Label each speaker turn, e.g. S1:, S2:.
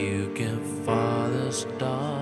S1: you can follow the stars.